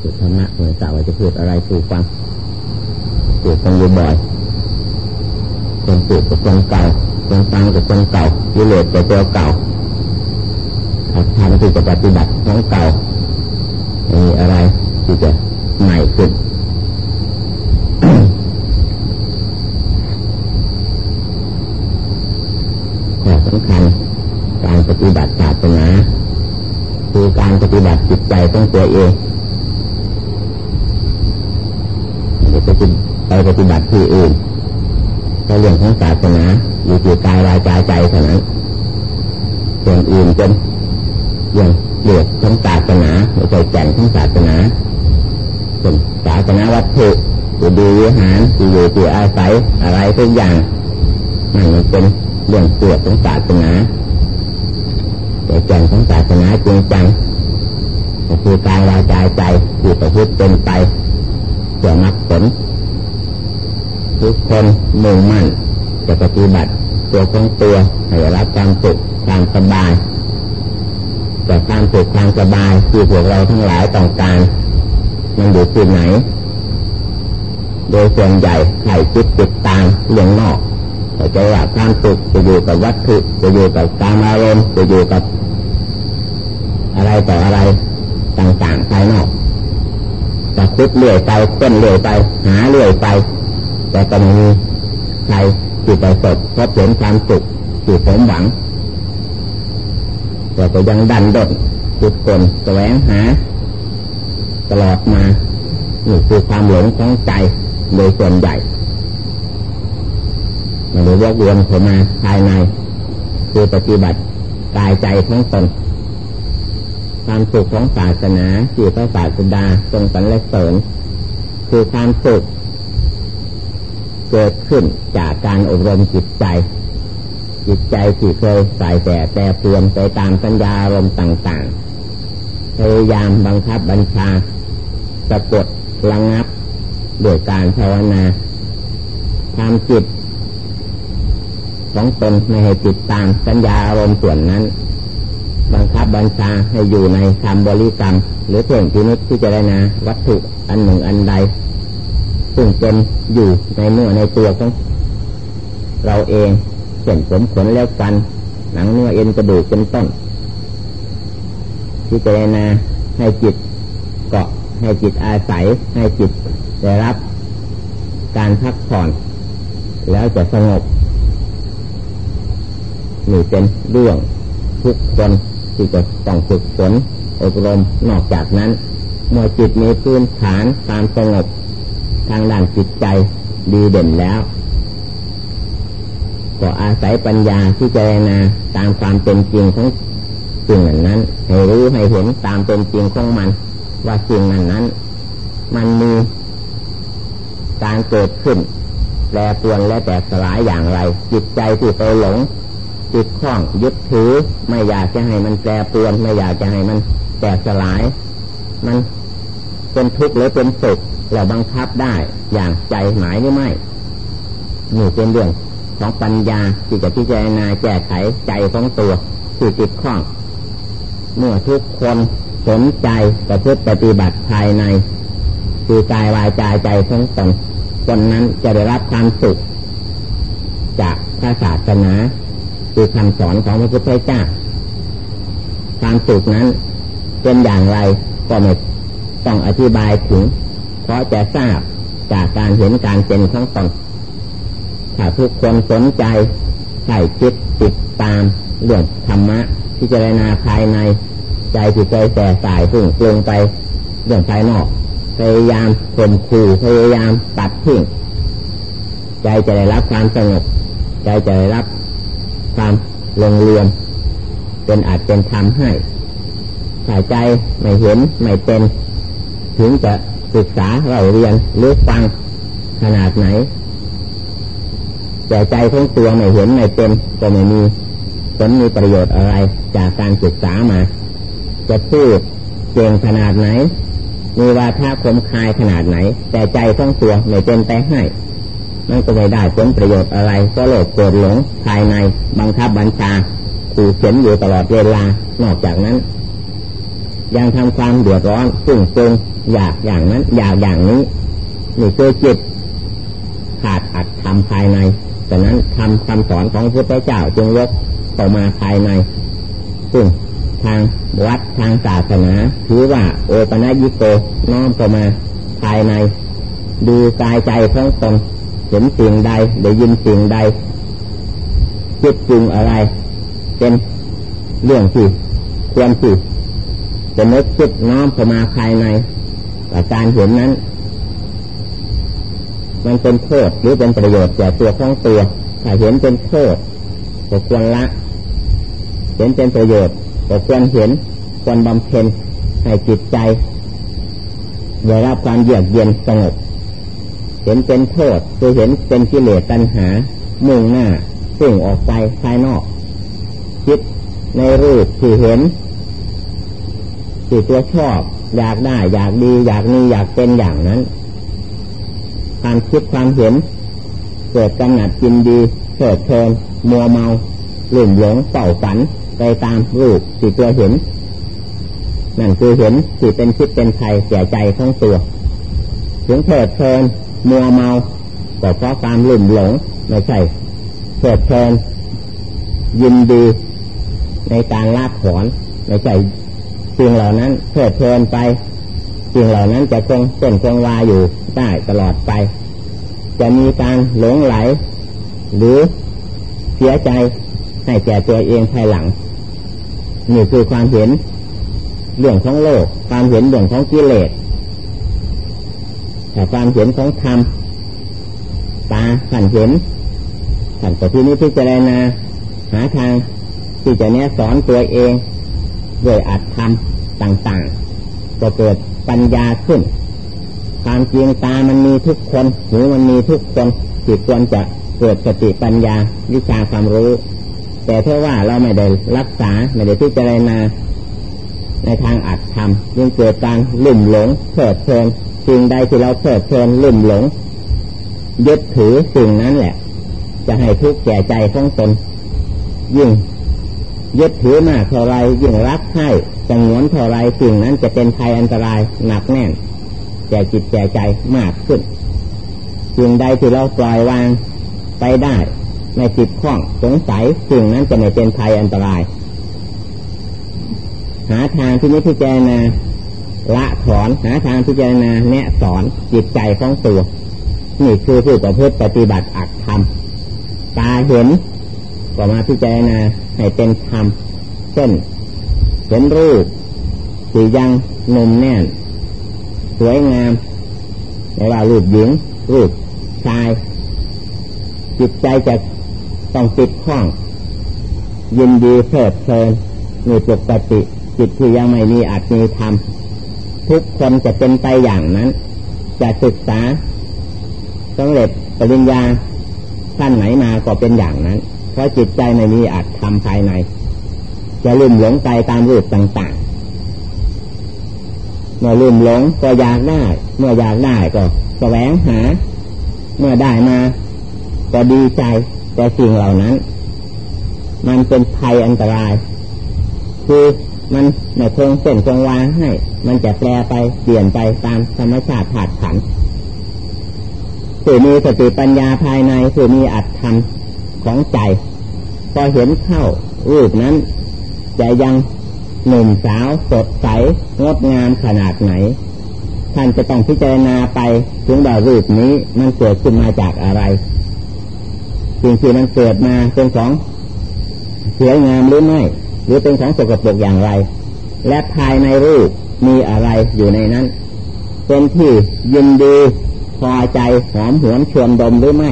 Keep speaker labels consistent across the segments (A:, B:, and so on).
A: สุธรรมะเหมือนสาวจะพูดอะไรสู่ฟังพูดกันอยู่บ่อยคนพูดกับคนเก่าคนฟังกับคนเก่ายิเลศกับตัวเก่าทำที่จะปฏิบัติของเก่ามีอะไรที่จะใหม่ขึ้นข้อสำคัญการปฏิบัติศาสนาคือการปฏิบัติจิตใจของตัวเองไม่ไปไปปฏิบัติที่อื่นในเรื่องของศาสนาอยู่ที่กายวาจาใจเท่านั้นส่วนอื่นเป็นเรื่องเลือดของศาสนาไม่ใช่แก่นของศาสนาส่วนศาสนาวัตถุที่ดีวิหารที่อยู่ที่อาศัยอะไรทุกอย่างมันเป็นเรื่องเปลือกของศาสนาแต่แก่นของศาสนาจริงจังก็คือกายวาจาใจที่ประพฤติเป็นไปเพื่อมรรคผล ทุกคนมุ่งมั่นจะปฏิบัติตัวของตัวให้รับความสุขความสบายแต่ความสุขความสบายที่พวกเราทั้งหลายต้องการมันอยู่ที่ไหน โดยส่วนใหญ่ใครคิดติดตามเรื่องนอกแต่จะว่าความสุขจะอยู่กับวัตถุจะอยู่กับการอารมณ์จะอยู่กับ อะไรต่ออะไรต่างๆภายนอกจะคิดเรื่อยไปเต้นเรื่อยไป หาเรื่อยไป แต่ก็ไม่มีใครที่ประสบพบเห็นความสุขที่สมหวังแต่ก็ยังดันดดจุดกลแสวงหา ตลอดมานี่คือความหลงของใจโดยส่วนใหญ่มันเลยกวนเข้ามาภายใน คือปฏิบัติกายใจของตนความสุขของศาสนาที่พระศาสดาทรงสรรเสริญคือความสุข เกิดขึ้นจากการอบรมจิตใจ จิตใจที่เคยใส่แต่แต่เปลี่ยนไปตามสัญญาอารมณ์ต่างๆพยายามบังคับบัญชาสะกดระงับโดยการภาวนาทำจิต ของตนไม่ให้จิตตามสัญญาอารมณ์ส่วนนั้น บังคับบัญชาให้อยู่ในคำบริกรรม หรือเพ่งพินิจที่จะได้นะวัตถุอันหนึ่งอันใด ซึ่งเป็นอยู่ในเนื้อในตัวของเราเองเส้นผมขนแล้วกัน หนังเนื้อเอ็นกระดูกเป็นต้นที่จะได้นะให้จิตเกาะให้จิตอาศัยให้จิตได้รับการพักผ่อน แล้วจะสงบนี่เป็นเรื่องทุกคนที่จะต้องฝึกฝนอบรมนอกจากนั้นเมื่อจิตมีพื้นฐานความสงบ ทางด้านจิตใจดีเด่นแล้ว ก็อาศัยปัญญาที่เจะนาตามความเป็นจริงของสิ่งนั้น ให้รู้ให้เห็นตามเป็นจริงของมัน ว่าสิ่งนั้นนั้น มันมีการเกิดขึ้นแปรปรวนและแตกสลายอย่างไร จิตใจที่ไปหลงติดข้องยึดถือ ไม่อยากจะให้มันแปรปรวนไม่อยากจะให้มันแตกสลาย มัน เป็นทุกข์หรือเป็นสุขเราบังคับได้อย่างใจหมายหรือไม่นี่เป็นเรื่องของปัญญาที่จะพิจารณาแก้ไขใจของตัวที่ติดข้อง เมื่อทุกคนสนใจประพฤติปฏิบัติภายในคือกายวายใจใจของตนคนนั้นจะได้รับความสุข จากพระศาสนาคือคำสอนของพระพุทธเจ้าความสุขนั้นเป็นอย่างไรก็ไม่ ต้องอธิบายถึง เพราะจะทราบจากการเห็นการเป็นของตนถ้าทุกคนสนใจใส่คิดติดตามเรื่องธรรมะพิจารณาภายในใจที่เคยแต่สายพุ่งปรุงไปเรื่องภายนอก พยายามข่มขู่พยายามตัดทิ้งใจจะได้รับความสงบใจจะได้รับความลงเรียนเป็นอาจเป็นธรรมให้ถ้าใจไม่เห็นไม่เป็น ถึงจะศึกษาเราเรียนหรือฟังขนาดไหน แต่ใจของตัวไม่เห็นไม่เป็นก็ไม่มีผลมีประโยชน์อะไรจากการศึกษามา จะพูดเก่งขนาดไหน มีวาทะคมคายขนาดไหน แต่ใจของตัวไม่เป็นไปให้มันก็ไม่ได้ผลประโยชน์อะไร ก็โลภโกรธหลงภายในบังคับบัญชาขู่เข็นอยู่ตลอดเวลานอกจากนั้น ยังทำความเดือดร้อนซึ่งตรงอยากอย่างนั้น อยากอย่างนี้นี่คือจิตขาดอัดทำภายในดังนั้นทำคำสอนของพระพุทธเจ้าจึงยกต่อมาภายใน ซึ่งทางวัดทางศาสนาถือว่าโอปนัญิโกน้อมเข้ามาภายใน ดูกายใจของตนเห็นสิ่งใดได้ยินสิ่งใดคิดจริงอะไร เป็นเรื่องที่ควรที่ จะนึกคิดน้อมเข้ามาภายในการเห็นนั้น มันเป็นโทษหรือเป็นประโยชน์แก่ตัวของตัวถ้าเห็นเป็นโทษก็ควรละ เห็นเป็นประโยชน์ก็ควรเห็นควรบำเพ็ญให้จิตใจได้รับความเยือกเย็นสงบ เห็นเป็นโทษคือเห็นเป็นกิเลสตัณหา มุ่งหน้าสิ่งออกไปภายนอกคิดในรูปที่เห็น ที่ตัวชอบ อยากได้ อยากดี อยากมีอยากเป็นอย่างนั้น ความคิดความเห็น เกิดกำหนัดกินดีเกิดเพลินมัวเมาหลุ่มหลงเศร้าฝันไปตามรูปที่ตัวเห็นนั่นคือเห็นที่เป็นคิดเป็นไทยเสียใจของตัวถึงเถิดเพลินมัวเมาก็เพราะความหลุ่มหลงไม่ใช่เถิดเพลินยินดีในการลาถอนไม่ใช่ สิ่งเหล่านั้นเถิดเพลินไปสิ่งเหล่านั้นจะคงเส้นคงวาอยู่ได้ตลอดไป จะมีการหลงไหล หรือเสียใจให้แก่ตัวเองภายหลังนี่คือความเห็นเรื่องของโลก ความเห็นเรื่องของกิเลสแต่ความเห็นของธรรมตาขันเห็นขันต่ที่นี้พิจารณาหาทางที่จะเนี้ยสอนตัวเองด้วยอัดทำ ต่างๆก็เกิดปัญญาขึ้น ความจริงตามันมีทุกคนหูมันมีทุกคนจิตควรจะเกิดสติปัญญาวิชาความรู้ แต่ถ้าว่าเราไม่ได้รักษาไม่ได้พิจารณาในทางอัดทำยังเกิดการลุ่มหลงเพิดเพลินสิ่งใดที่เราเพิดเพลินลุ่มหลงยึดถือสิ่งนั้นแหละ จะให้ทุกข์แก่ใจของตนยิ่งยึดถือมากเท่าไรยิ่งรักให้ จงวนเท่าไรสิ่งนั้นจะเป็นภัยอันตรายหนักแน่นแก่จิตแก่ใจมากขึ้นสิ่งใดที่เราปล่อยวางไปได้ในจิตข้องสงสัยสิ่งนั้นจะไม่เป็นภัยอันตราย หาทางที่นี้พิจารณาละถอนหาทางพิจารณาแนะสอนจิตใจของตัวนี่คือผู้ประพฤติปฏิบัติอักธรรมตาเห็นก็มาพิจารณาให้เป็นธรรมเช่น เห็นรูปสียังนุ่มแน่น สวยงามในว่ารูปหญิง รูปชาย จิตใจจะต้องติดข้อง ยินดีเพลิดเพลินมีปกติ จิตที่ยังไม่มีอาจมีธรรมทุกคนจะเป็นไปอย่างนั้น จะศึกษาสำเร็จปริญญาท่านไหนมาก็เป็นอย่างนั้น เพราะจิตใจไม่มีอัตทำภายใน จะลืมหลงไปตามรูปต่างๆ เมื่อลืมหลงก็อยากได้ เมื่ออยากได้ก็แสวงหา เมื่อได้มาก็ดีใจแต่สิ่งเหล่านั้น มันเป็นภัยอันตราย คือมันไม่คงเส้นคงวาให้ มันจะแปรไปเปลี่ยนไปตามธรรมชาติผาดผันผู้มีสติปัญญาภายในผู้มีอัตธรรมของใจ พอเห็นเข้ารูปนั้น จะยังหนุ่มสาวสดใสงดงามขนาดไหน ท่านจะต้องพิจารณาไปถึงว่ารูปนี้มันเกิดขึ้นมาจากอะไรสิ่งที่มันเกิดมาเป็นของสวยงามหรือไม่ หรือเป็นของสกปรกอย่างไร และภายในรูปมีอะไรอยู่ในนั้น เป็นที่ยินดีพอใจหอมหวนชวนดมหรือไม่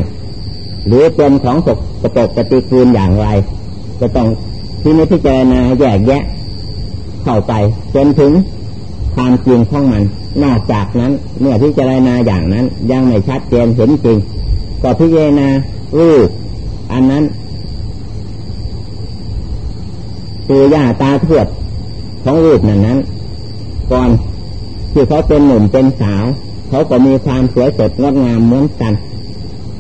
A: หรือเป็นของสกปรกปฏิกูลอย่างไรก็ต้อง ที่นี้พิจารณาแยกแยะ เข้าไปจนถึงความจริงของมัน นอกจากนั้น เมื่อพิจารณาอย่างนั้น ยังไม่ชัดเจนเห็นจริง ก็พิจารณารูปอันนั้นตัวยาตาทวดของรูปนั้นนั้น ก่อนที่เขาเป็นหนุ่มเป็นสาว เขาก็มีความสวยสดงดงามเหมือนกัน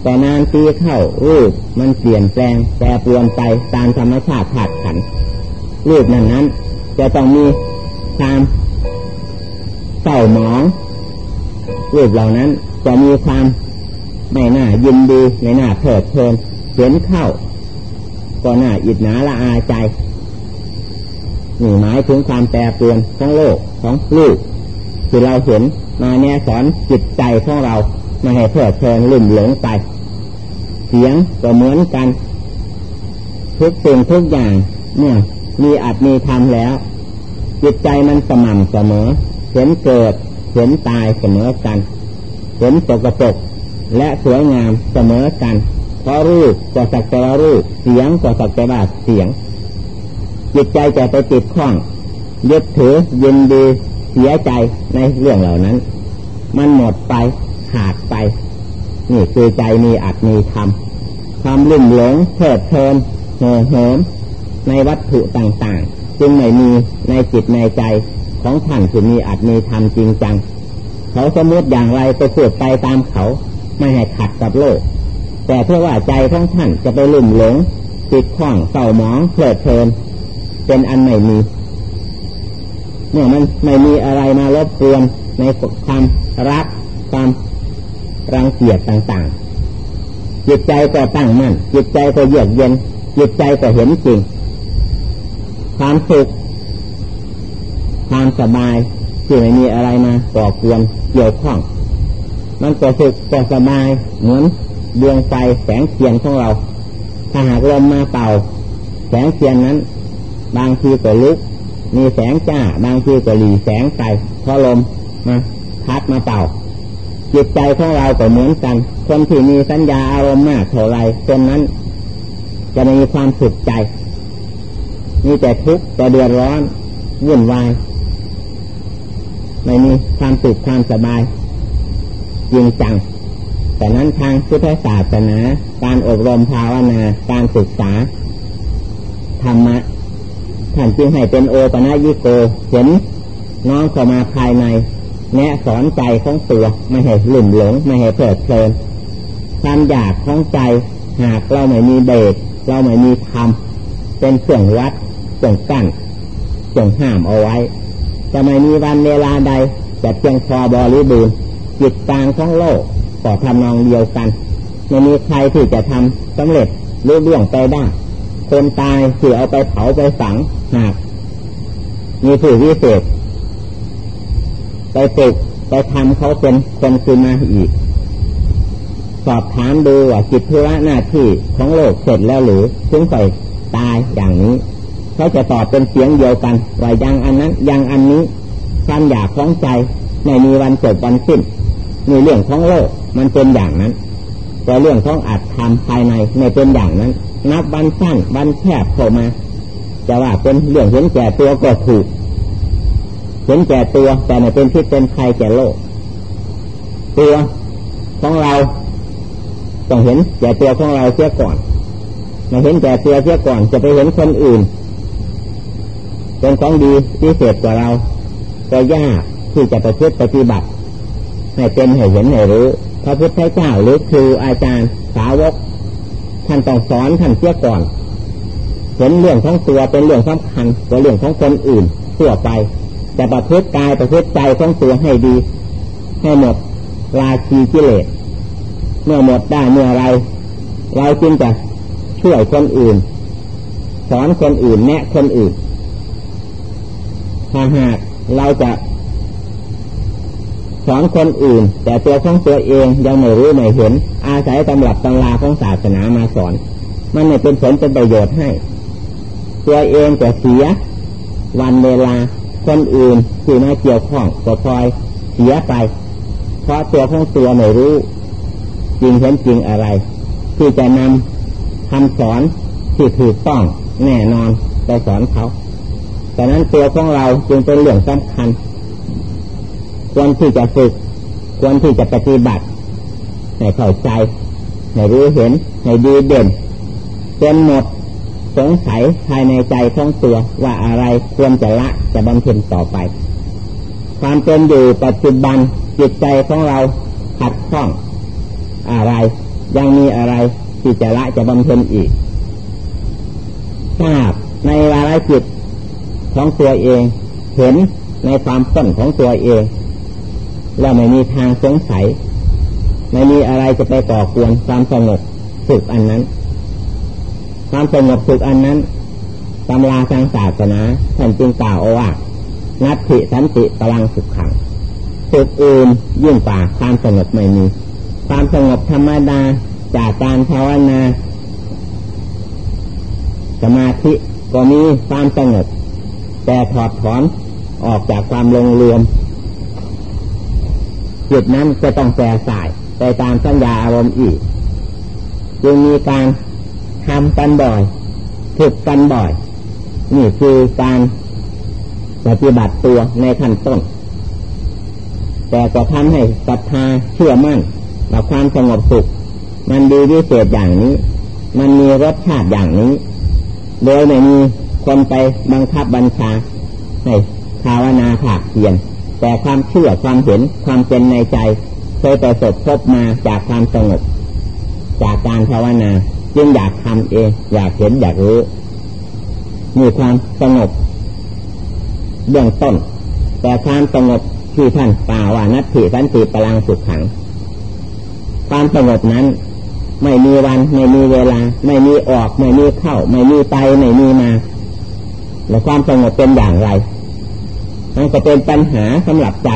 A: แต่นานปีเข้ารูปมันเปลี่ยนแปลงแปรปรวนไปตามธรรมชาติผาดขันรูปนั้นนั้น จะต้องมีความเศร้าหมองรูปเหล่านั้นจะมีความไม่น่ายินดีไม่น่าเพิดเพลินเห็นเข้าก็น่าอิจฉาละอาใจนี่หมายถึงความแปรเปลี่ยนของโลกของลูกที่เราเห็นมาแนสอนจิตใจของเราไม่ให้เพลิดเพลินลุ่มหลงไป สียงก็เหมือนกัน ทุกสิ่งทุกอย่าง เนี่ย มีอัดมีทำแล้ว จิตใจมันสม่ำเสมอ เห็นเกิด เห็นตายเสมอกัน เห็นตกปรกและสวยงามเสมอกัน เพราะรูปก็สักแต่รูป เสียงก็สักแต่ว่าเสียง จิตใจจะไปติดข้องยึดถือยินดีเสียใจในเรื่องเหล่านั้น มันหมดไปขาดไป นี่คือใจมีอัตมีธรรม ความลุ่มหลงเพลิดเพลินเห่อเหิมในวัตถุต่างๆ จึงไม่มีในจิตในใจของท่านที่มีอัตมีธรรมจริงจัง เขาสมมติอย่างไรก็พูดไปตามเขา ไม่ให้ขัดกับโลก แต่เพื่อว่าใจของท่านจะไปลุ่มหลงติดข้องเศร้าหมองเพลิดเพลิน เป็นอันไม่มีเมื่อมันไม่มีอะไรมารบกวนในความรักความรังเกียจต่างๆ จิตใจก็ตั้งมั่นจิตใจก็เยือกเย็นจิตใจก็เห็นจริง ความสุขความสบายที่ไม่มีอะไรมาก่อกวนเกี่ยวข้อง มันก็สุขก็สบายเหมือนดวงไฟแสงเทียนของเรา ถ้าหากลมมาเป่า แสงเทียนนั้น บางทีก็ลุก มีแสงจ้า บางทีก็หลีแสงไปเพราะลมมาพัดมาเป่า จิตใจของเราก็เหมือนกัน คนที่มีสัญญาอารมณ์มากเท่าไรคนนั้น จะไม่มีความสุขใจ มีแต่ทุกข์แต่เดือดร้อนวุ่นวายไม่มีความสุขความสบายจริงจัง แต่นั้นทางพุทธศาสนา การอบรมภาวนา การศึกษาธรรมะท่านจึงให้เป็นโอปะยิโกเห็นน้องเข้ามาภายใน แนะสอนใจของตัวไม่ให้หลุ่มหลงไม่ให้เพลิดเพลินความอยากของใจหากเราไม่มีเบรกเราไม่มีธรรมเป็นเครื่องวัดเครื่องกั้นเครื่องห้ามเอาไว้ จะไม่มีวันเวลาใดจะเพียงพอบริบูรณ์จิตกลางของโลกก็ทำนองเดียวกันไม่มีใครที่จะทำสำเร็จรู้เรื่องไปได้ คนตายที่เอาไปเผาไปฝังหากมีผู้วิเศษ ไปปลุกไปทำเขาเป็นคนคืนมาอีก สอบถามดูว่าจิตธุระหน้าที่ของโลกเสร็จแล้วหรือถึงไปตายอย่างนี้เขาจะตอบเป็นเสียงเดียวกันว่ายังอันนั้นยังอันนี้ความอยากของใจไม่มีวันจบวันสิ้นมีเรื่องของโลกมันเป็นอย่างนั้น แต่เรื่องของอัตธรรมภายในไม่เป็นอย่างนั้น นับวันสั้นวันแคบเข้ามาจะว่าเป็นเรื่องเห็นแก่ตัวก็ถูก เห็นแก่ตัวแต่ไม่เป็นพิษเป็นภัยแก่โลก ตัวของเราต้องเห็นแก่ตัวของเราเสียก่อนมาเห็นแก่ตัวเสียก่อนจะไปเห็นคนอื่นเป็นของดีพิเศษกว่าเราก็ยากที่จะประพฤติปฏิบัติให้เป็นให้เห็นให้รู้พระพุทธเจ้าหรือครูอาจารย์สาวกท่านต้องสอนท่านเสียก่อน เห็นเรื่องของตัวเป็นเรื่องสำคัญกว่าเรื่องของคนอื่นทั่วไป จะประพฤติกายประพฤติใจของตัวให้ดี ให้หมดราชีกิเลสเมื่อหมดได้เมื่อไรเราจึงจะช่วยคนอื่น สอนคนอื่นแนะคนอื่นถ้าหากเราจะสอนคนอื่น แต่ตัวของตัวเองยังไม่รู้ไม่เห็น อาศัยตำรับตำราของศาสนามาสอน มันไม่เป็นผลเป็นประโยชน์ให้ ตัวเองจะเสียวันเวลา คนอื่นที่มาเกี่ยวข้องก็พลอยเสียไป เพราะตัวของตัวไม่รู้ จริงเห็นจริงอะไร ที่จะนำคำสอนที่ถูกต้องแน่นอนไปสอนเขาแต่นั้นตัวของเราจึงเป็นเรื่องสำคัญ ควรที่จะฝึก ควรที่จะปฏิบัติให้เข้าใจให้รู้เห็นให้ดีเด่นจนหมดสงสัยภายในใจของตัวว่าอะไรควรจะละ จะบำเพ็ญต่อไป ความเป็นอยู่ปัจจุบันจิตใจของเราขัดข้อง อะไร ยังมีอะไรที่จะละจะบำเพ็ญอีกทราบในวาระจิตของตัวเอง เห็นในความต้นของตัวเอง แล้วไม่มีทางสงสัย ไม่มีอะไรจะไปก่อกวนความสงบสุขอันนั้น ความสงบสุขอันนั้น ตำราทางศาสนาท่านจึงกล่าวเอว่านัตถิสันติพลังสุขขังสุขอื่นยิ่งกว่าความสงบไม่มี ความสงบธรรมดาจากการภาวนา สมาธิก็มีความสงบแต่ถอดถอนออกจากความลงรวมจิตนั้นจะต้องแปรสายไปตามสัญญาอารมณ์อีก จึงมีการทำกันบ่อยฝึกกันบ่อย นี่คือการปฏิบัติตัวในขั้นต้น แต่ก็ทำให้ศรัทธาเชื่อมั่นต่อความสงบสุข มันดีวิเศษอย่างนี้ มันมีรสชาติอย่างนี้ โดยไม่มีคนไปบังคับบัญชาให้ภาวนาผากเพียน แต่ความเชื่อความเห็นความเป็นในใจ เคยประสบพบมาจากความสงบ จากการภาวนา จึงอยากทำเอง อยากเห็นอยากรู้ มีความสงบเบื้องต้น แต่ความสงบที่ท่านกล่าวว่านัตถิสันติพลังสุขขัง ความสงบนั้น ไม่มีวัน ไม่มีเวลา ไม่มีออก ไม่มีเข้า ไม่มีไป ไม่มีมา และความสงบเป็นอย่างไรมันก็เป็นปัญหาสำหรับใจ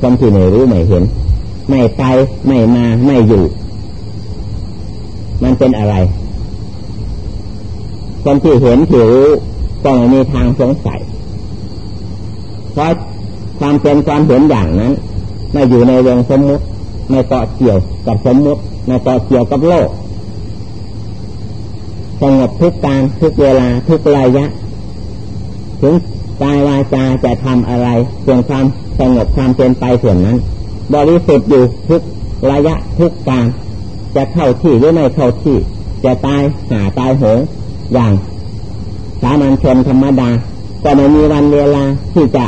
A: คนที่ไม่รู้ไม่เห็น ไม่ไปไม่มาไม่อยู่ มันเป็นอะไรคนที่เห็นที่รู้ ก็ไม่มีทางสงสัย เพราะความเป็นความเห็นอย่างนั้นไม่อยู่ในวงสมมุติไม่เกาะเกี่ยวกับสมมุติไม่เกาะเกี่ยวกับโลกสงบทุกการทุกเวลาทุกระยะ ถึงกายวาจาจะทำอะไรส่วนความสงบความเป็นไปส่วนนั้น บริสุทธิ์อยู่ทุกระยะทุกการจะเข้าที่หรือไม่เข้าที่ จะตายหาตายโหงอย่าง สามัญชนธรรมดา ก็ไม่มีวันเวลาที่จะ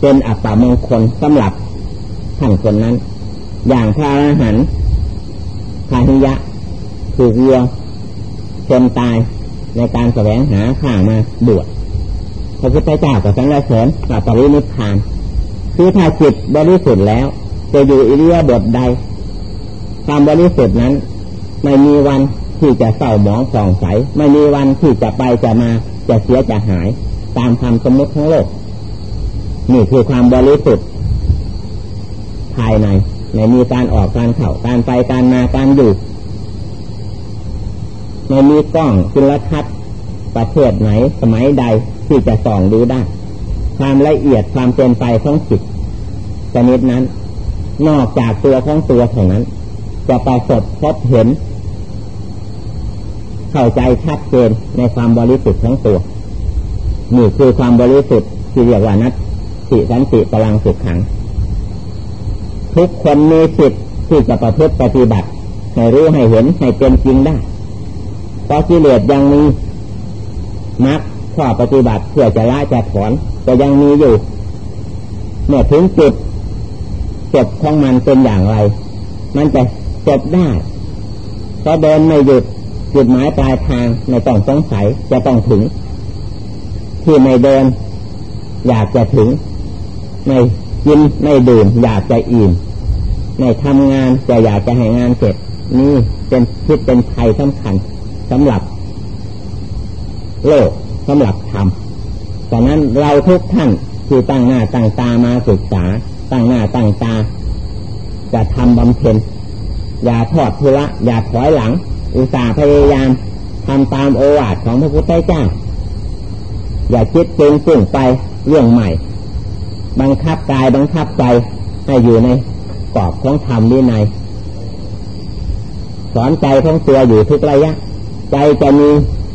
A: เป็นอัปปมงคลสำหรับท่านคนนั้น อย่างพระอรหันต์พาหิยะ ถูกเรือชนตายในการแสวงหาข้ามาบวชพระพุทธเจ้ากับสังฆเสริญกับปรินิพพาน คือถ้าจิตบริสุทธิ์แล้ว จะอยู่อิริยาบถใด ความบริสุทธิ์นั้น ไม่มีวัน ที่จะเศร้าหมองส่องใส ไม่มีวันที่จะไปจะมาจะเสียจะหาย ตามความสมมติทั้งโลก นี่คือความบริสุทธิ์ภายในไม่มีการออกการเข้าการไปการมาการอยู่ไม่มีกล้องจุลทรรศน์ประเทศไหนสมัยใดที่จะส่องดูได้ ความละเอียดความเป็นไปของจิตชนิดนั้น นอกจากตัวของตัวเท่านั้น จะประสบพบเห็น เข้าใจชัดเจนในความบริสุทธิ์ของตัวนี่คือความบริสุทธิ์ที่เรียกว่านัตติสันติพลังสุขขัง ทุกคนมีสิทธิ์ที่จะประพฤติปฏิบัติ ให้รู้ให้เห็นให้เป็นจริงได้เพราะกิเลสยังมีมักข้อปฏิบัติเพื่อจะละจะถอนก็ยังมีอยู่ เมื่อถึงจุดจบของมันเป็นอย่างไร มันจะจบได้เพราะเดินไม่หยุด จุดหมายปลายทางไม่ต้องสงสัยจะต้องถึง ที่ไม่เดิน อยากจะถึง ไม่กินไม่ดื่ม อยากจะอิ่มไม่ทำงานจะอยากจะให้งานเสร็จนี่เป็นคิดเป็นภัยสำคัญสำหรับ โลกสำหรับธรรมดังนั้นเราทุกท่านที่ตั้งหน้าตั้งตามาศึกษา ตั้งหน้าตั้งตา จะทำบำเพ็ญอย่าทอดทุระอย่าถอยหลัง อุตส่าห์พยายามทำตามโอวาทของพระพุทธเจ้า อย่าคิดเกินสุ่งไปเรื่องใหม่ บังคับกายบังคับใจให้อยู่ในกรอบของธรรมนี่ในสอนใจของตัวอยู่ทุกระยะ ใจจะมี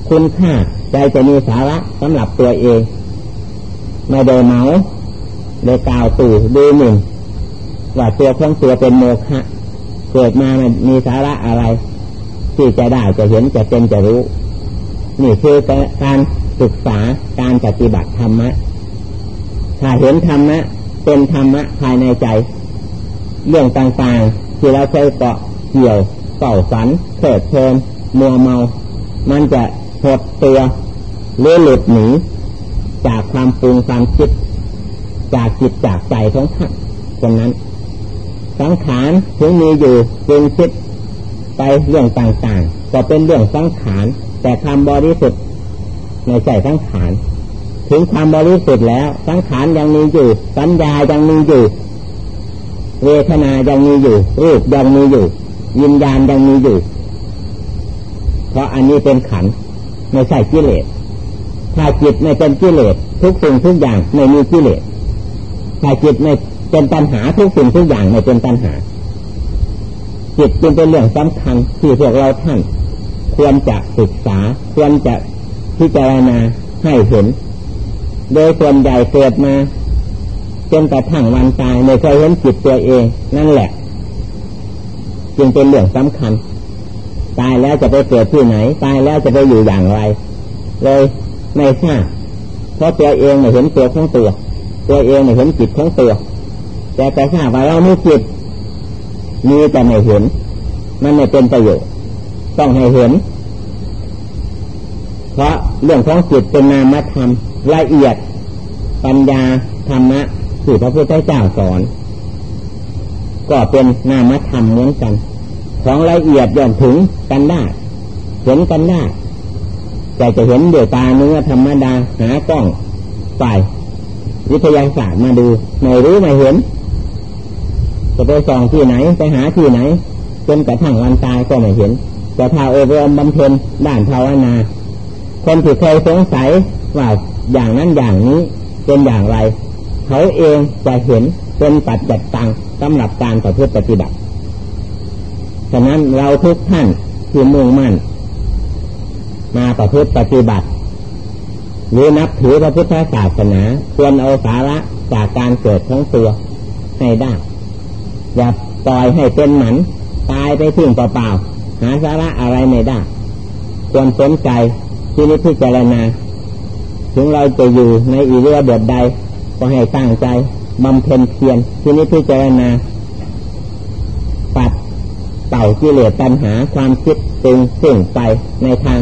A: คุณค่า ใจจะมีสาระสำหรับตัวเอง ไม่ได้เมาได้กล่าวตู่ดูหนึ่งว่าตัวของตัวเป็นโมฆะเกิดมามันมีสาระอะไร ที่จะได้จะเห็นจะเป็นจะรู้ นี่คือการศึกษาการปฏิบัติธรรมะ ถ้าเห็นธรรมะ เป็นธรรมะภายในใจ เรื่องต่างๆ ที่เราเคยเกาะเกี่ยวเก่าสันเถิดเพลินมัวเมา มันจะหดตัวหรือหลุดหนีจากความปรุงความคิด จากจิตจากใจของท่านคนนั้นสังขารถึงมีอยู่จึงคิด ไปเรื่องต่างๆ ก็เป็นเรื่องสังขาร แต่ความบริสุทธิ์ในใจสังขาร ถึงความบริสุทธิ์แล้ว สังขารยังมีอยู่ สัญญายังมีอยู่ เวทนายังมีอยู่ รูปยังมีอยู่ยินญาณยังมีอยู่ เพราะอันนี้เป็นขันไม่ใช่กิเลส ถ้าจิตไม่เป็นกิเลสทุกสิ่งทุกอย่างไม่มีกิเลส ถ้าจิตไม่เป็นปัญหาทุกสิ่งทุกอย่างไม่เป็นปัญหา จิตจึงเป็นเรื่องสำคัญที่พวกเราท่าน ควรจะศึกษา ควรจะพิจารณาให้เห็น โดยส่วนใหญ่เกิดมาจนกระทั่งวันตายไม่เคยเห็นจิตตัวเองนั่นแหละ จึงเป็นเรื่องสำคัญ ตายแล้วจะไปเกิดที่ไหน ตายแล้วจะไปอยู่อย่างไร เลยไม่ทราบเพราะตัวเองไม่เห็นตัวของตัว ตัวเองไม่เห็นจิตของตัว แต่แต่ทราบว่าเราไม่จิต มีแต่ไม่เห็น มันไม่เป็นประโยชน์ ต้องให้เห็น เพราะเรื่องของจิตเป็นนามธรรมละเอียด ปัญญาธรรมะที่พระพุทธเจ้าสอน ก็เป็นนามธรรมเหมือนกัน ของละเอียดย่อมถึงกันได้ เห็นกันได้แต่จะเห็นด้วยตาเนื้อธรรมดาหากล้องไปวิทยาศาสตร์มาดู ไม่รู้ไม่เห็น จะไปส่องที่ไหนไปหาที่ไหนจนกระทั่งวันตายก็ไม่เห็นจะพาโอบรมบำเพ็ญด้านภาวนา คนที่เคยสงสัยว่าอย่างนั้นอย่างนี้เป็นอย่างไร เขาเองจะเห็นเป็นปัจจัดตังสำหรับการต่อเพื่อปฏิบัติฉะนั้นเราทุกท่านที่มุ่งมั่น มาประพฤติปฏิบัติ หรือนับถือพระพุทธศาสนาควรเอาสาระจากการเกิดของตัวให้ได้ อย่าปล่อยให้เป็นหมันตายไปทิ้งเปล่าๆหาสาระอะไรไม่ได้ควรสนใจที่นี้พิจารณาถึงเราจะอยู่ในอีเรือเบดใด ก็ให้ตั้งใจบำเพ็ญเพียรที่นี้พิจารณาปัดเต่ากิเลสตัณหาความคิดตึงสิ่งไปในทาง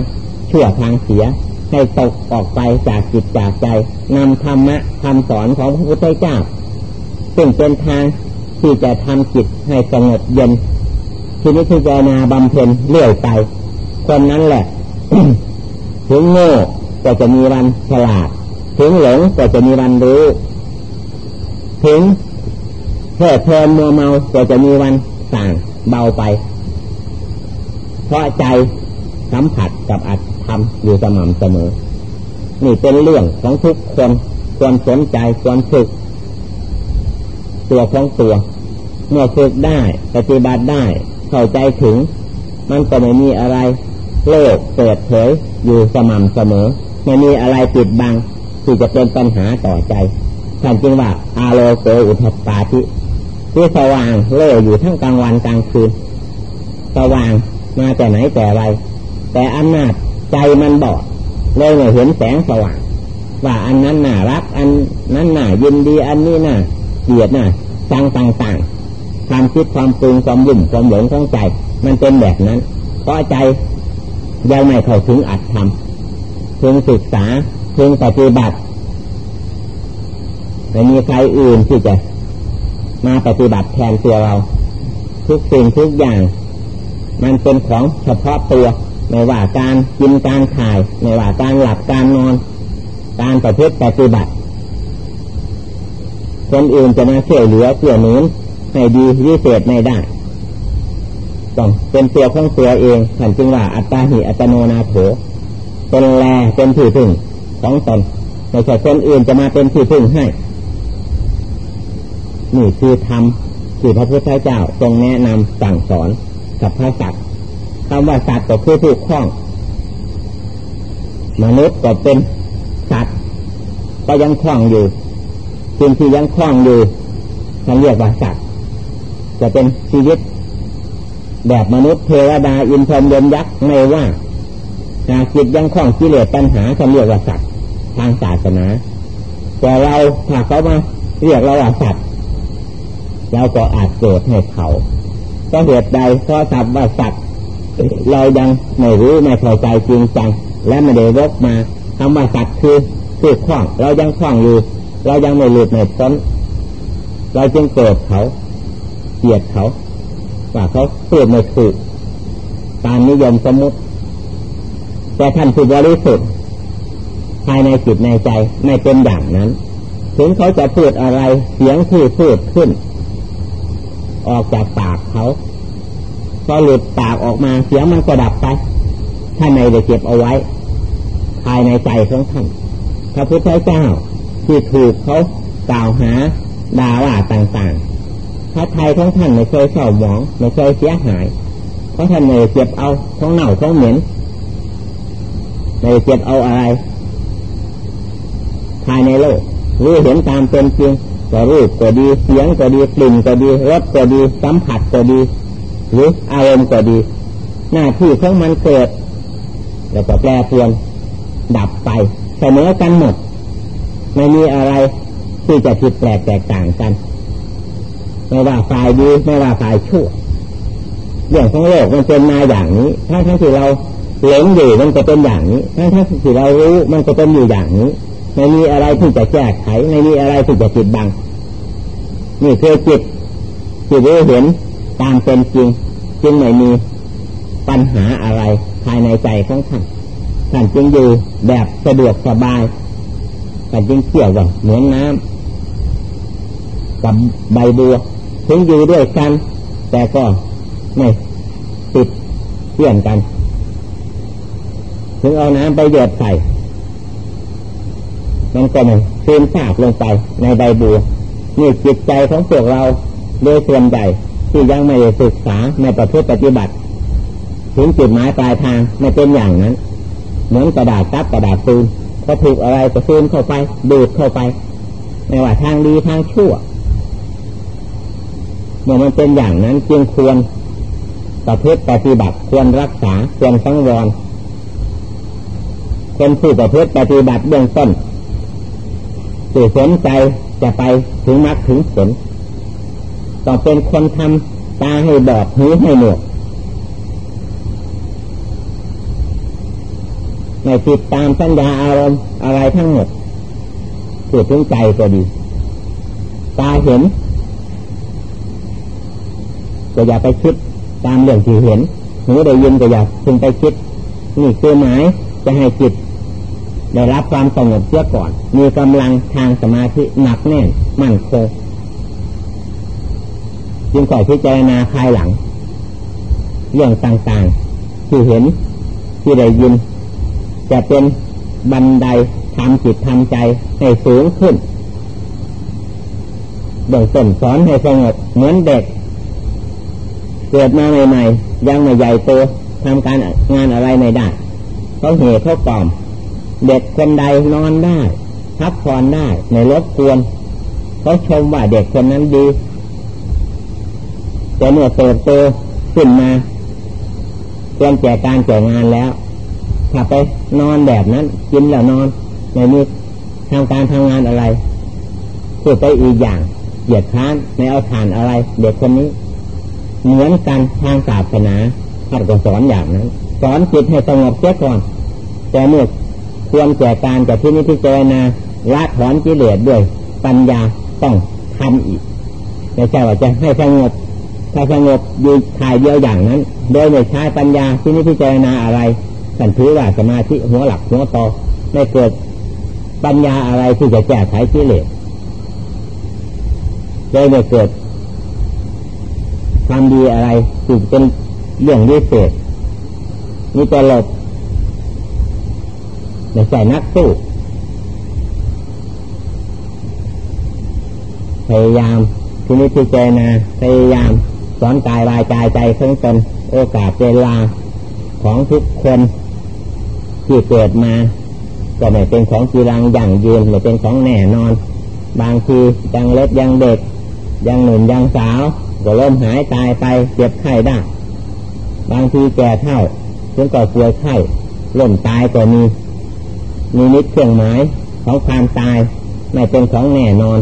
A: ชั่วทางเสีย ให้ตกออกไปจากจิตจากใจนำธรรมะคำสอนของพระพุทธเจ้า ซึ่งเป็นทาง ที่จะทำจิตให้สงบเย็นที่นี้ที่จะนาบำเพ็ญเลื่อยไป คนนั้นแหละ ถึงโง่ก็จะมีวันฉลาด ถึงหลงก็จะมีวันรู้ ถึงเพลิดเพลินมัวเมาก็จะมีวันสั่งเบาไป เพราะใจสัมผัสกับอัตธรรมอยู่สม่ำเสมอ นี่เป็นเรื่องของทุกคนควรสนใจควรฝึก ตัวของตัว เมื่อฝึกได้ปฏิบัติได้เข้าใจถึง มันก็ไม่มีอะไร โลกเปิดเผยอยู่สม่ำเสมอไม่มีอะไรปิดบังที่จะเป็นปัญหาต่อใจท่านจึงว่าอาโลโกอุทปาทิที่สว่างเล่อยู่ทั้งกลางวันกลางคืนสว่างมาแต่ไหนแต่ไร แต่อำนาจใจมันบอดเลยไม่เห็นแสงสว่าง ว่าอันนั้นน่ารัก อันนั้นน่ายินดีอันนี้น่า เกลียดน่าต่างต่างๆความคิดความปรุงความยุ่มความหลงของใจ มันเป็นแบบนั้น เพราะใจยังไม่เข้าถึงอัตธรรมถึงศึกษาถึงปฏิบัติไม่มีใครอื่นที่จะมาปฏิบัติแทนตัวเรา ทุกสิ่งทุกอย่าง มันเป็นของเฉพาะตัวไม่ว่าการกินการถ่ายไม่ว่าการหลับการนอน การประพฤติปฏิบัติ คนอื่นจะมาช่วยเหลือเพื่อหนุนให้ดีวิเศษไม่ได้ต้องเป็นตัวของตัวเองท่านจึงว่าอัตตาหิอัตโนนาโถเป็นแลเป็นที่พึ่งของตนไม่ใช่คนอื่นจะมาเป็นที่พึ่งให้ นี่คือธรรมที่พระพุทธเจ้าทรงแนะนำสั่งสอนกับพระสัตว์คำว่าสัตว์ก็คือผู้คล้อง มนุษย์ก็เป็นสัตว์ ก็ยังคล้องอยู่ สิ่งที่ยังคล้องอยู่ท่านเรียกว่าสัตว์จะเป็นชีวิต แบบมนุษย์เทวดาอินทร์ยมยักษ์ไม่ว่าหากจิตยังคล้องกิเลสปัญหาท่าเรียกว่าสัตว์ทางศาสนา แต่เราถ้าเขามาเรียกเราว่าสัตว์เราก็อาจเกิดให้เขาก็เหตุใดเพราะสัตว์ว่าสัตว์เรายังไม่รู้ไม่เข้าใจจริงจังและไม่ได้รกมาคำว่าสัตว์คือคือคล้อง เรายังคล้องอยู่ เรายังไม่หลุดไม่พ้นเราจึงโกรธเขาเกลียดเขาว่าเขาพูดไม่ถูกตามนิยมสมมติ แต่ท่านผู้บริสุทธิ์ภายในจิตในใจไม่เป็นอย่างนั้น ถึงเขาจะพูดอะไรเสียงที่พูดขึ้น ออกจากปากเขาพอหลุดปากออกมาเสียงมันก็ดับไปท่านไม่ได้เก็บเอาไว้ ภายในใจของท่านพระพุทธเจ้า ที่ถูกเขากล่าวหาด่าว่าต่างๆพระไทยของท่านไม่เคยเศร้าหมองไม่เคยเสียหาย เพราะท่านไม่เก็บเอาของเน่าของเหม็นไม่เก็บเอาอะไร ภายในโลกรู้เห็นตามเป็นจริงก็รูปก็ดีเสียงก็ดีกลิ่นก็ดีรสก็ดีสัมผัสก็ดี หรืออารมณ์ก็ดี หน้าที่ของมันเกิด แล้วก็แปรเปลี่ยนดับไปเสมอกันหมด ไม่มีอะไรที่จะผิดแปลกแตกต่างกัน ไม่ว่าฝ่ายดีไม่ว่าฝ่ายชั่วเรื่องของโลกมันเป็นมาอย่างนี้ถ้าทั้งที่เราหลงอยู่มันก็เป็นอย่างนี้ถ้าทั้งที่เรารู้มันก็เป็นอยู่อย่างนี้ไม่มีอะไรที่จะแก้ไขไม่มีอะไรที่จะปิดบัง นี่คือจิตที่รู้เห็นตามเป็นจริง จึงไม่มีปัญหาอะไรภายในใจของท่านท่านจึงอยู่แบบสะดวกสบาย ท่านจึงเกี่ยวกับเหมือนน้ำกับใบบัวถึงอยู่ด้วยกัน แต่ก็ไม่ติดเกี่ยนกัน ถึงเอาน้ำไปหยดใส่มันก็ไม่ซึมซาบลงไปในใบบัวนี่จิตใจของพวกเราโดยส่วนใหญ่ที่ยังไม่ได้ศึกษาในประพฤติปฏิบัติ ถึงจุดหมายปลายทางไม่เป็นอย่างนั้น เหมือนกระดาษซับกระดาษซูน พอถูกอะไรก็ซูนเข้าไป ดูดเข้าไปไม่ว่าทางดีทางชั่วเมื่อมันเป็นอย่างนั้นจึงควรประพฤติปฏิบัติควรรักษาควรสังวรคนผู้ประพฤติปฏิบัติเบื้องต้นสื่อสนใจจะไปถึงมรรคถึงผลต้องเป็นคนทำตาให้บอดหูให้หนวก ในติดตามสัญญาอารมณ์อะไรทั้งหมดพูดถึงใจก็ดี ตาเห็นก็อย่าไปคิดตามเรื่องที่เห็นหูได้ยินก็อย่าพึงไปคิด นี่คือหมายจะให้จิตได้รับความสงบเสียก่อน มีกำลังทางสมาธิหนักแน่นมั่นคงจึงค่อยพิจารณาภายหลัง เรื่องต่างๆ ที่เห็นที่ได้ยิน จะเป็นบันไดทำจิตทำใจให้สูงขึ้นเบื้องต้นสอนให้สงบเหมือนเด็ก เกิดมาใหม่ๆ ยังไม่ใหญ่โตทำการงานอะไรไม่ได้เขาเหตุเขาปลอม เด็กคนใดนอนได้พักผ่อนได้ในรบกวนเขาชมว่าเด็กคนนั้นดี แต่เมื่อเติบโตขึ้นมาเตรียมแจกการแจกงานแล้วถ้าไปนอนแบบนั้น กินแล้วนอนไม่มีทำการทำงานอะไรพูดไปอีกอย่างเหยียดค้านไม่เอาทานอะไร เด็กคนนี้ เหมือนกันทางศาสนาท่านก็สอนอย่างนั้น สอนจิตให้สงบเสียก่อน แต่เมื่อควรแจกการจากที่นี้ที่เจนาละถอนกิเลสด้วย ปัญญาต้องทำอีกไม่ใช่ว่าจะให้สงบถ้าสงบอยู่ถ่ายเดียวอย่างนั้น โดยไม่ใช้ปัญญาที่นี้พิจารณาอะไร สันถือว่าสมาธิหัวหลักหัวตอไม่เกิดปัญญาอะไรที่จะแก้ไขกิเลสโดยไม่เกิดความดีอะไรที่เป็นเรื่องวิเศษมีตลบไม่ใช่นักสู้พยายามที่นี้พิจารณาพยายามสอนกายวายใจใจทั้งตนโอกาสเวลาของทุกคน ที่เกิดมา ก็ไม่เป็นของกีรังอย่างยืนไม่เป็นของแน่นอน บางทียังเล็กยังเด็ก ยังหนุ่มยังสาว ก็ล้มหายตายไปเจ็บไข้ได้ บางทีแก่เท่าถึงก็ป่วยไข้ล้มตายก็มี มีนิดเครื่องหมายของความตายไม่เป็นของแน่นอน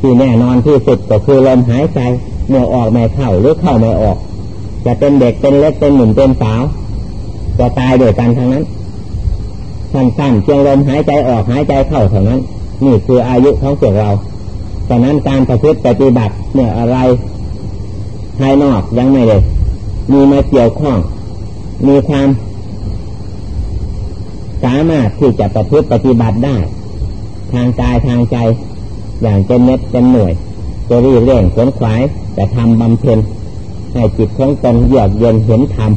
A: ที่แน่นอนที่สุดก็คือลมหายใจเมื่อออกไม่เข้าหรือเข้าไม่ออก จะเป็นเด็กเป็นเล็กเป็นหนุ่มเป็นสาว จะตายโดยกันทั้งนั้นสั้นๆเพียงลมหายใจออกหายใจเข้าเท่านั้น นี่คืออายุของพวกเราฉะนั้นการประพฤติปฏิบัติเมื่ออะไรภายนอกยังไม่เลยมีมาเกี่ยวข้อง มีความสามารถที่จะประพฤติปฏิบัติได้ ทางกายทางใจอย่างเป็นเม็ดเป็นหน่วยจะรีเร่งขนขวายแต่ทำบำเพ็ญให้จิตของตนเยือกเย็นเห็นธรรม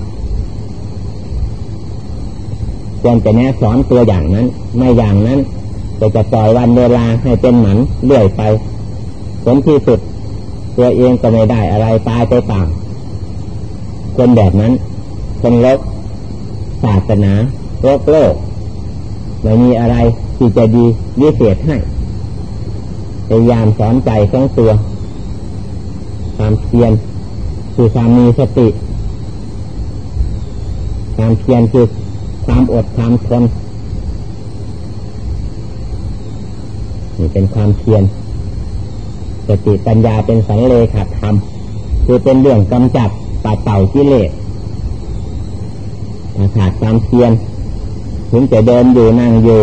A: ควรจะแนะสอนตัวอย่างนั้น ไม่อย่างนั้นจะจะปล่อยวันเวลาให้เป็นหมันเลื่อยไป ผลที่สุด ตัวเองก็ไม่ได้อะไรตายไปเปล่าคนแบบนั้น คนลบศาสนาโลกโลกไม่มีอะไรที่จะดีวิเศษให้พยายามสอนใจของตัว ความเพียรคือความมีสติ ความเพียรคือ ความอดความทนนี่เป็นความเพียรสติปัญญาเป็นสันเลขาธรรม คือเป็นเรื่องกำจัดปัดเป่ากิเลสขาดความเพียรถึงจะเดินอยู่นั่งอยู่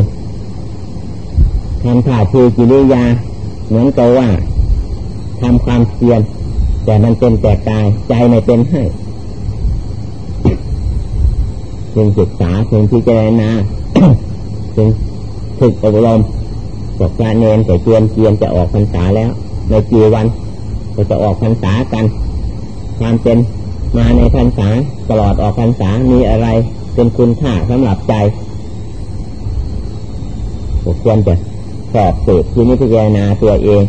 A: ทำท่าทีกิริยา เหมือนกับว่าทำความเพียรแต่มันเป็นแต่กายใจไม่เป็นให้ ถึงศึกษาถึงพิจารณาถึงฝึกอบรมจบการเนนแต่เตรียมเตรียมจะออกพรรษาแล้วในกี่วันก็จะออกพรรษากันความเป็นมาในพรรษาตลอดออกพรรษามีอะไรเป็นคุณค่าสำหรับใจควรจะสอบสืบที่นิพพานาตัวเอง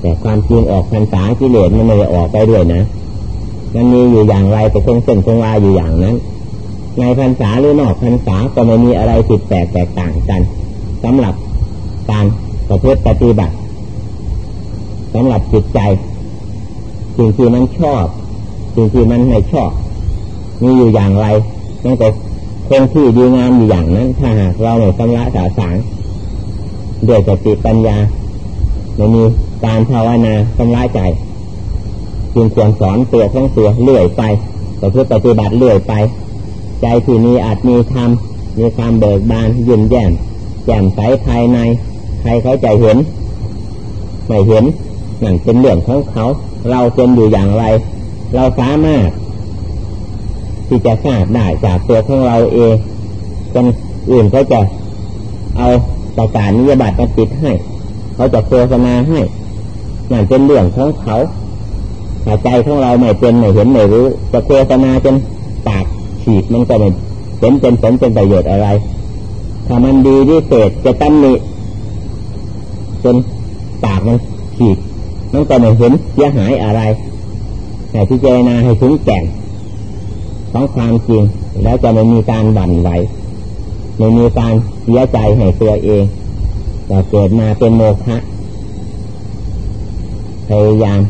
A: แต่ความจริงออกพรรษากิเลสมันไม่ได้ออกไปด้วยนะ มันมีอยู่อย่างไรแต่คงเส้นคงวาอยู่อย่างนั้น ในพรรษาหรือนอกพรรษาก็ไม่มีอะไรผิดแปลกแตกต่างกันสำหรับการประพฤติปฏิบัติสำหรับจิตใจสิ่งที่มันชอบสิ่งที่มันไม่ชอบ มีอยู่อย่างไรนั่นก็คงที่ดีงามอยู่อย่างนั้น ถ้าหากเราไม่ชำระสาสางด้วยสติปัญญาไม่มีการภาวนาชำระใจ จึงควรสอนตัวของตัวเลื่อยไปแต่เพื่อปฏิบัติเลื่อยไป ใจที่มีอาจมีธรรมมีความเบิกบานยืนแย้มแจ่มใสภายใน ใครเขาใจเห็น ไม่เห็นนั่นเป็นเรื่องของเขา เราเป็นอยู่อย่างไร เราสามารถ ที่จะทราบได้จากตัวของเราเองคนอื่นเขาจะเอาประกาศนิยบัตรมาติดให้ เขาจะโฆษณาให้นั่นเป็นเรื่องของเขา ถ้าใจของเราไม่เป็นไม่เห็นไม่รู้จะโฆษณาจนปากฉีกมันก็ไม่เห็นเป็นผลเป็นประโยชน์อะไร ถ้ามันดีที่เศษจะตั้มนิจนปากมันฉีกมันก็ไม่เห็นเสียหายอะไรแต่ที่เจนาให้ถึงแก่งของความจริง แล้วจะไม่มีการบั่นไหวไม่มีการเสียใจให้ตัวเองแต่เกิดมาเป็นโมฆะพยายาม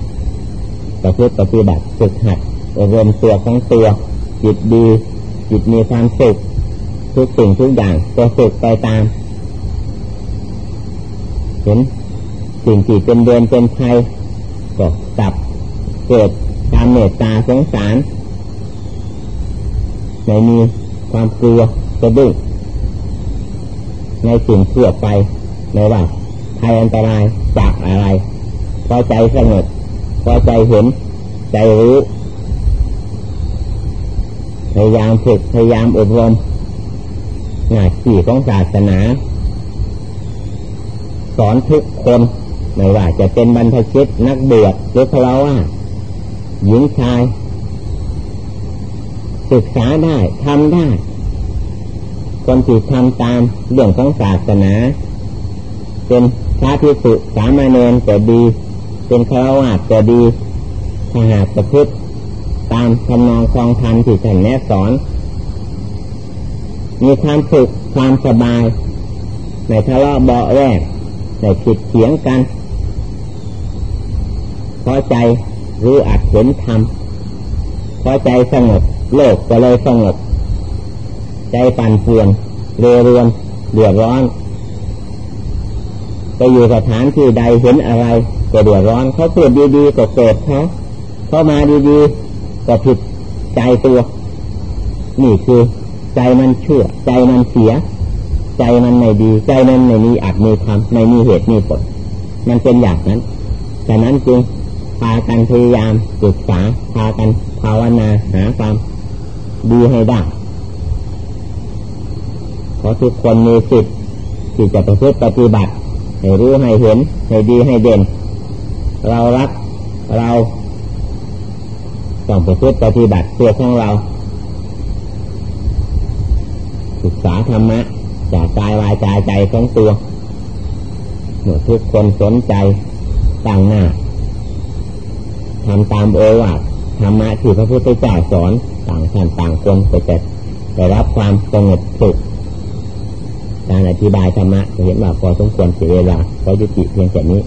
A: ประพฤติปฏิบัติฝึกหัดอบรมตัวของตัว จิตดี จิตมีความสุขทุกสิ่งทุกอย่างก็สุขไปตาม เห็นสิ่งที่เป็นเดือนเป็นภัยก็จับเกิดความเมตตาสงสารไม่มีความกลัวสะดุ้งในสิ่งทั่วไปไม่ว่าภัยอันตรายจากอะไรพอใจสงบ พอใจเห็น ใจรู้พยายามฝึกพยายามอบรมหน้าที่ของศาสนา สอนทุกคน ไม่ว่าจะเป็นบรรพชิตนักเบือดหรือพลาว่าหญิงชาย ศึกษาได้ทำได้ คนที่ทำตามเรื่องของศาสนา เป็นพระพิสุสามเณรก็ดี เป็นฆรวาสก็ดีถ้าหากประพฤติตามคำนองคลองธรรมที่ท่านแนะสอน มีความสุขความสบายในทะเลาะเบาแวกในผิดเถียงกันพอใจรู้อัดเห็นธรรมพอใจสงบโลกก็เลยสงบ ใจปั่นป่วนเรือรวนเดือดร้อน ไปอยู่สถานที่ใดเห็นอะไร ก็เดือดร้อนเขาเปิดดีๆก็เกิดเขาเขามาดีๆก็ผิดใจตัว นี่คือ ใจมันเชั่วใจมันเสีย ใจมันไม่ดี ใจมันไม่มีอัดมีทำไม่มีเหตุมีผลมันเป็นอย่างนั้นแต่นั้นจึงพากันพยายามศึกษาพากันภาวนาหาความดีให้ได้เพราะทุกคนมีสิทธิ์ที่จะประพฤติปฏิบัติให้รู้ให้เห็นให้ดีให้เด่น เรารักเราต้องประพฤติปฏิบัติตัวของเรา ศึกษาธรรมะจากกายวายใจใจของตัวเมื่อทุกคนสนใจตั้งหน้าทำตามโอวาทธรรมะที่พระพุทธเจ้าสอนต่างท่านต่างคนก็จะได้รับความสงบสุขการอธิบายธรรมะจะเห็นว่าพอสมควรเสียเวลาเพราะยุติเพียงแค่นี้